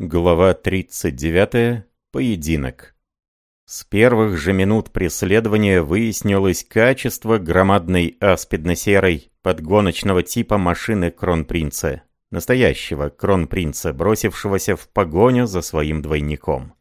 Глава 39. Поединок. С первых же минут преследования выяснилось качество громадной аспидно-серой подгоночного типа машины Кронпринца. Настоящего Кронпринца, бросившегося в погоню за своим двойником.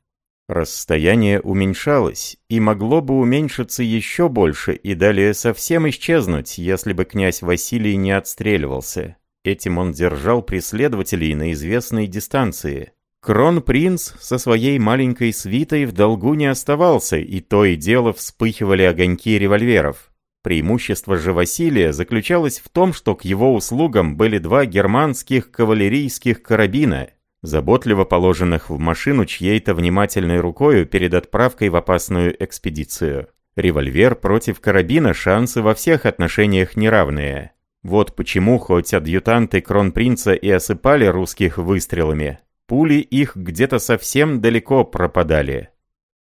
Расстояние уменьшалось, и могло бы уменьшиться еще больше и далее совсем исчезнуть, если бы князь Василий не отстреливался. Этим он держал преследователей на известной дистанции – Кронпринц со своей маленькой свитой в долгу не оставался, и то и дело вспыхивали огоньки револьверов. Преимущество же Василия заключалось в том, что к его услугам были два германских кавалерийских карабина, заботливо положенных в машину чьей-то внимательной рукою перед отправкой в опасную экспедицию. Револьвер против карабина шансы во всех отношениях неравные. Вот почему, хоть адъютанты кронпринца и осыпали русских выстрелами, Пули их где-то совсем далеко пропадали.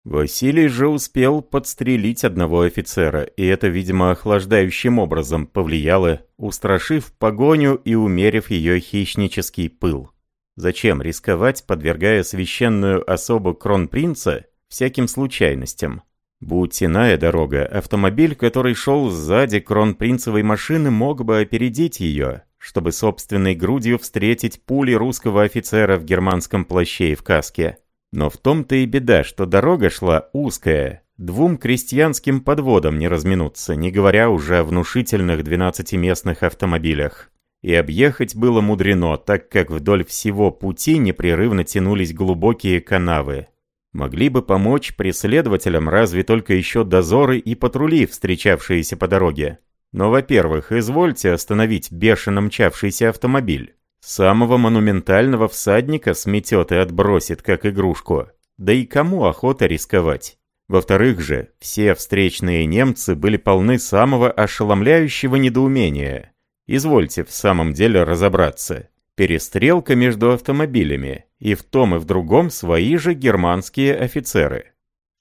Василий же успел подстрелить одного офицера, и это, видимо, охлаждающим образом повлияло, устрашив погоню и умерив ее хищнический пыл. Зачем рисковать, подвергая священную особу кронпринца всяким случайностям? Будь иная дорога, автомобиль, который шел сзади кронпринцевой машины, мог бы опередить ее, чтобы собственной грудью встретить пули русского офицера в германском плаще и в каске. Но в том-то и беда, что дорога шла узкая, двум крестьянским подводам не разминуться, не говоря уже о внушительных 12-местных автомобилях. И объехать было мудрено, так как вдоль всего пути непрерывно тянулись глубокие канавы. Могли бы помочь преследователям разве только еще дозоры и патрули, встречавшиеся по дороге. Но, во-первых, извольте остановить бешено мчавшийся автомобиль. Самого монументального всадника сметет и отбросит, как игрушку. Да и кому охота рисковать? Во-вторых же, все встречные немцы были полны самого ошеломляющего недоумения. Извольте в самом деле разобраться. Перестрелка между автомобилями, и в том и в другом свои же германские офицеры.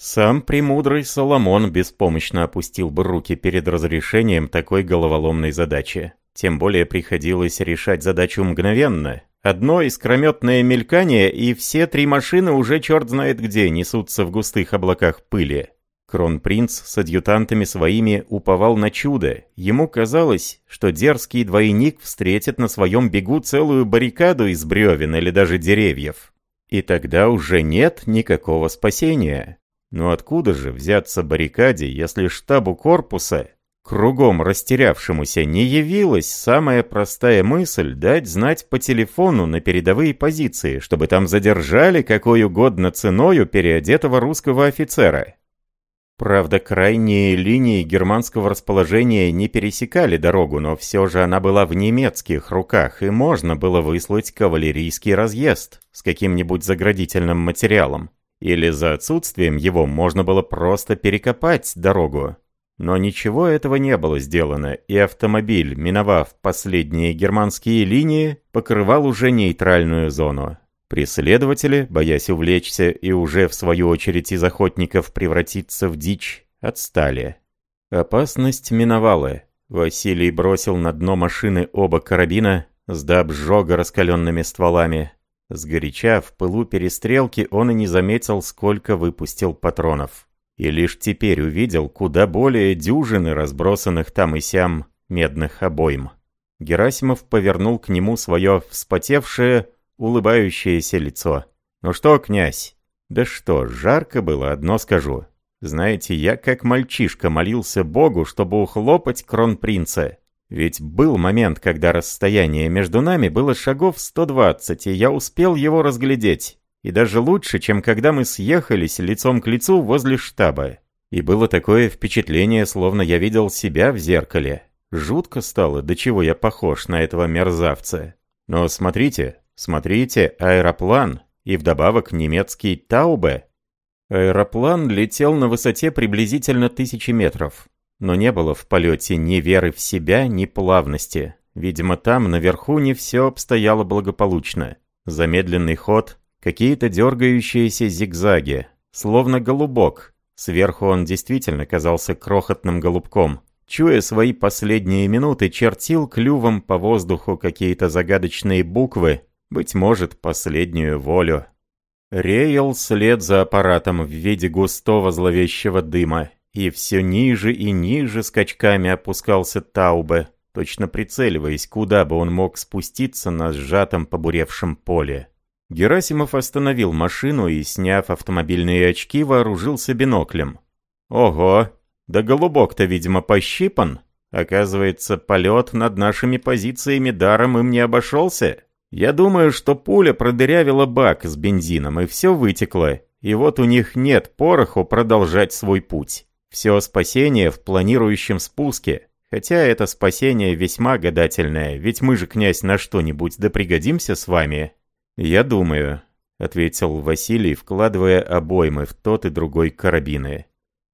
Сам премудрый Соломон беспомощно опустил бы руки перед разрешением такой головоломной задачи. Тем более приходилось решать задачу мгновенно. Одно искрометное мелькание, и все три машины уже черт знает где несутся в густых облаках пыли. Кронпринц с адъютантами своими уповал на чудо. Ему казалось, что дерзкий двойник встретит на своем бегу целую баррикаду из бревен или даже деревьев. И тогда уже нет никакого спасения. Но откуда же взяться баррикаде, если штабу корпуса, кругом растерявшемуся, не явилась самая простая мысль дать знать по телефону на передовые позиции, чтобы там задержали какой угодно ценою переодетого русского офицера? Правда, крайние линии германского расположения не пересекали дорогу, но все же она была в немецких руках, и можно было выслать кавалерийский разъезд с каким-нибудь заградительным материалом. Или за отсутствием его можно было просто перекопать дорогу. Но ничего этого не было сделано, и автомобиль, миновав последние германские линии, покрывал уже нейтральную зону. Преследователи, боясь увлечься и уже в свою очередь из охотников превратиться в дичь, отстали. Опасность миновала. Василий бросил на дно машины оба карабина, сдав жога раскаленными стволами, Сгоряча, в пылу перестрелки он и не заметил, сколько выпустил патронов. И лишь теперь увидел куда более дюжины разбросанных там и сям медных обойм. Герасимов повернул к нему свое вспотевшее, улыбающееся лицо. «Ну что, князь?» «Да что, жарко было, одно скажу. Знаете, я как мальчишка молился Богу, чтобы ухлопать кронпринца. Ведь был момент, когда расстояние между нами было шагов 120, и я успел его разглядеть. И даже лучше, чем когда мы съехались лицом к лицу возле штаба. И было такое впечатление, словно я видел себя в зеркале. Жутко стало, до чего я похож на этого мерзавца. Но смотрите, смотрите, аэроплан, и вдобавок немецкий Таубе. Аэроплан летел на высоте приблизительно тысячи метров. Но не было в полете ни веры в себя, ни плавности. Видимо, там, наверху, не все обстояло благополучно. Замедленный ход, какие-то дергающиеся зигзаги, словно голубок. Сверху он действительно казался крохотным голубком. Чуя свои последние минуты, чертил клювом по воздуху какие-то загадочные буквы, быть может, последнюю волю. Реял след за аппаратом в виде густого зловещего дыма, и все ниже и ниже скачками опускался Таубе, точно прицеливаясь, куда бы он мог спуститься на сжатом побуревшем поле. Герасимов остановил машину и, сняв автомобильные очки, вооружился биноклем. «Ого! Да голубок-то, видимо, пощипан. Оказывается, полет над нашими позициями даром им не обошелся. Я думаю, что пуля продырявила бак с бензином, и все вытекло. И вот у них нет пороху продолжать свой путь. Все спасение в планирующем спуске. Хотя это спасение весьма гадательное, ведь мы же, князь, на что-нибудь да пригодимся с вами. «Я думаю», — ответил Василий, вкладывая обоймы в тот и другой карабины.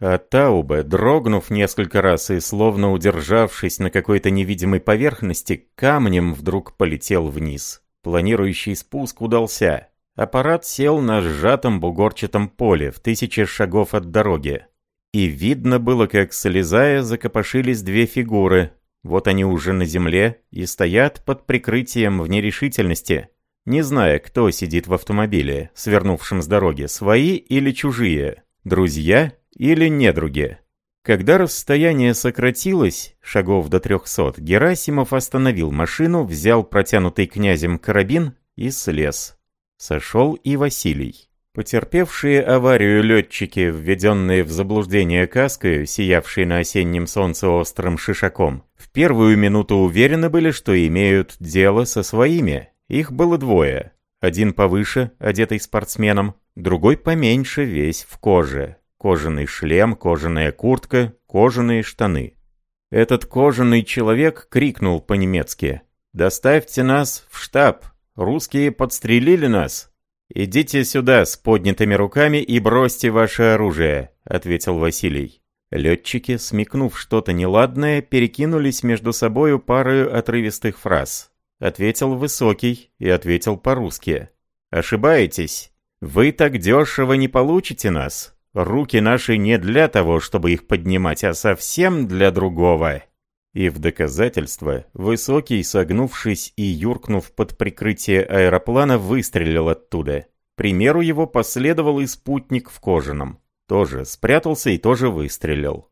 А Таубе, дрогнув несколько раз и словно удержавшись на какой-то невидимой поверхности, камнем вдруг полетел вниз. Планирующий спуск удался. Аппарат сел на сжатом бугорчатом поле в тысячи шагов от дороги. И видно было, как, слезая, закопошились две фигуры. Вот они уже на земле и стоят под прикрытием в нерешительности, не зная, кто сидит в автомобиле, свернувшем с дороги, свои или чужие, друзья или недруги. Когда расстояние сократилось, шагов до трехсот, Герасимов остановил машину, взял протянутый князем карабин и слез. Сошел и Василий. Потерпевшие аварию летчики, введенные в заблуждение каской, сиявшие на осеннем солнце острым шишаком, в первую минуту уверены были, что имеют дело со своими. Их было двое. Один повыше, одетый спортсменом, другой поменьше, весь в коже. Кожаный шлем, кожаная куртка, кожаные штаны. Этот кожаный человек крикнул по-немецки. «Доставьте нас в штаб! Русские подстрелили нас!» «Идите сюда с поднятыми руками и бросьте ваше оружие», — ответил Василий. Летчики, смекнув что-то неладное, перекинулись между собою парою отрывистых фраз. Ответил Высокий и ответил по-русски. «Ошибаетесь. Вы так дешево не получите нас. Руки наши не для того, чтобы их поднимать, а совсем для другого. И в доказательство Высокий, согнувшись и юркнув под прикрытие аэроплана, выстрелил оттуда. примеру его последовал и спутник в кожаном. Тоже спрятался и тоже выстрелил.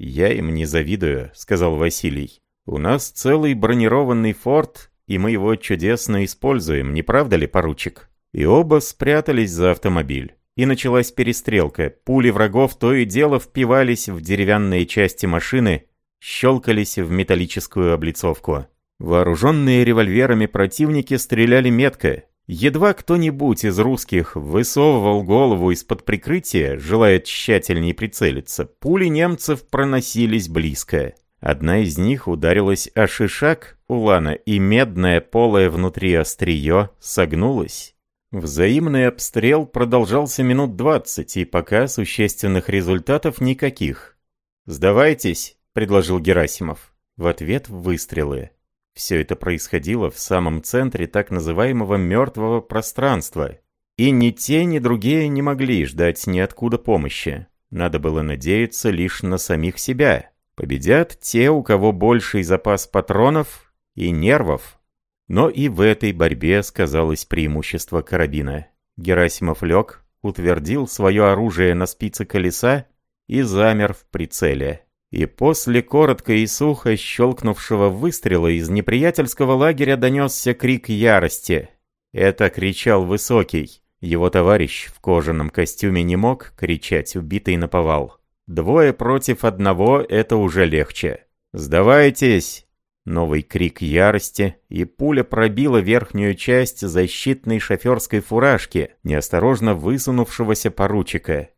«Я им не завидую», — сказал Василий. «У нас целый бронированный форт, и мы его чудесно используем, не правда ли, поручик?» И оба спрятались за автомобиль и началась перестрелка. Пули врагов то и дело впивались в деревянные части машины, щелкались в металлическую облицовку. Вооруженные револьверами противники стреляли метко. Едва кто-нибудь из русских высовывал голову из-под прикрытия, желая тщательнее прицелиться, пули немцев проносились близко. Одна из них ударилась о шишак улана, и медное полое внутри острие согнулось. Взаимный обстрел продолжался минут двадцать, и пока существенных результатов никаких. «Сдавайтесь», — предложил Герасимов. В ответ выстрелы. Все это происходило в самом центре так называемого мертвого пространства. И ни те, ни другие не могли ждать ниоткуда помощи. Надо было надеяться лишь на самих себя. Победят те, у кого больший запас патронов и нервов. Но и в этой борьбе сказалось преимущество карабина. Герасимов лег, утвердил свое оружие на спице колеса и замер в прицеле. И после коротко и сухо щелкнувшего выстрела из неприятельского лагеря донесся крик ярости. Это кричал Высокий. Его товарищ в кожаном костюме не мог кричать, убитый наповал. Двое против одного — это уже легче. «Сдавайтесь!» Новый крик ярости, и пуля пробила верхнюю часть защитной шоферской фуражки, неосторожно высунувшегося поручика.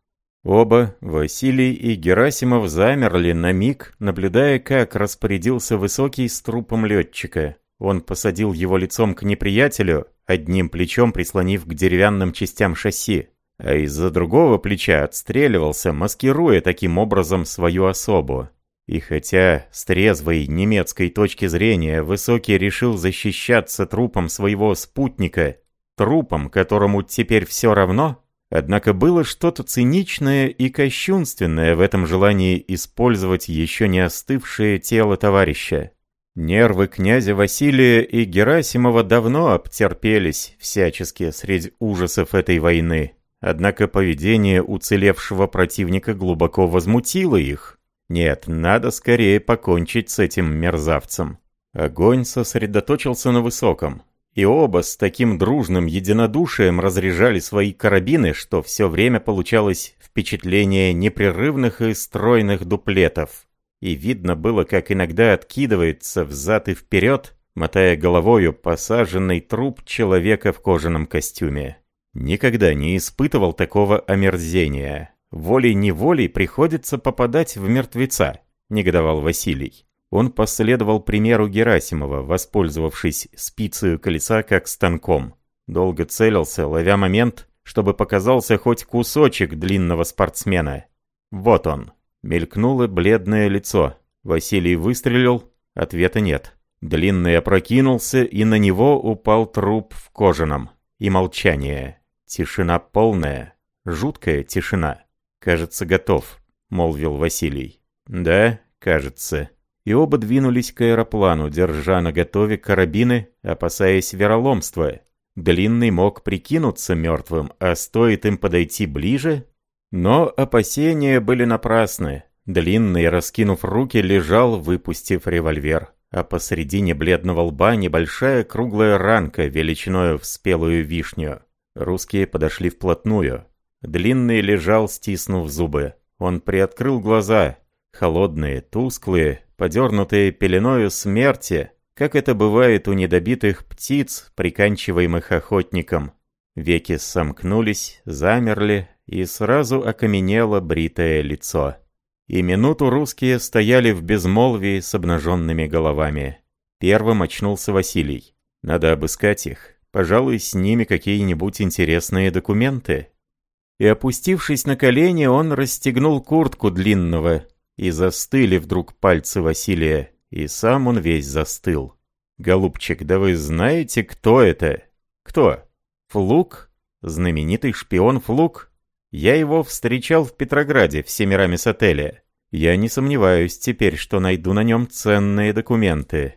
Оба, Василий и Герасимов, замерли на миг, наблюдая, как распорядился Высокий с трупом летчика. Он посадил его лицом к неприятелю, одним плечом прислонив к деревянным частям шасси, а из-за другого плеча отстреливался, маскируя таким образом свою особу. И хотя с трезвой немецкой точки зрения Высокий решил защищаться трупом своего спутника, трупом, которому теперь все равно, однако было что-то циничное и кощунственное в этом желании использовать еще не остывшее тело товарища. Нервы князя Василия и Герасимова давно обтерпелись всячески среди ужасов этой войны. Однако поведение уцелевшего противника глубоко возмутило их. Нет, надо скорее покончить с этим мерзавцем. Огонь сосредоточился на высоком, и оба с таким дружным единодушием разряжали свои карабины, что все время получалось впечатление непрерывных и стройных дуплетов и видно было, как иногда откидывается взад и вперед, мотая головою посаженный труп человека в кожаном костюме. Никогда не испытывал такого омерзения. Волей-неволей приходится попадать в мертвеца, негодовал Василий. Он последовал примеру Герасимова, воспользовавшись спицей колеса как станком. Долго целился, ловя момент, чтобы показался хоть кусочек длинного спортсмена. Вот он, Мелькнуло бледное лицо. Василий выстрелил, ответа нет. Длинный опрокинулся, и на него упал труп в кожаном. И молчание. Тишина полная. Жуткая тишина. «Кажется, готов», — молвил Василий. «Да, кажется». И оба двинулись к аэроплану, держа на готове карабины, опасаясь вероломства. Длинный мог прикинуться мертвым, а стоит им подойти ближе, но опасения были напрасны. Длинный, раскинув руки, лежал, выпустив револьвер. А посредине бледного лба небольшая круглая ранка величиною в спелую вишню. Русские подошли вплотную. Длинный лежал, стиснув зубы. Он приоткрыл глаза. Холодные, тусклые, подернутые пеленою смерти, как это бывает у недобитых птиц, приканчиваемых охотником. Веки сомкнулись, замерли, и сразу окаменело бритое лицо. И минуту русские стояли в безмолвии с обнаженными головами. Первым очнулся Василий. Надо обыскать их. Пожалуй, с ними какие-нибудь интересные документы. И опустившись на колени, он расстегнул куртку длинного, и застыли вдруг пальцы Василия, и сам он весь застыл. «Голубчик, да вы знаете, кто это?» «Кто?» «Флук? Знаменитый шпион Флук?» Я его встречал в Петрограде, в Семирамис отеле. Я не сомневаюсь теперь, что найду на нем ценные документы.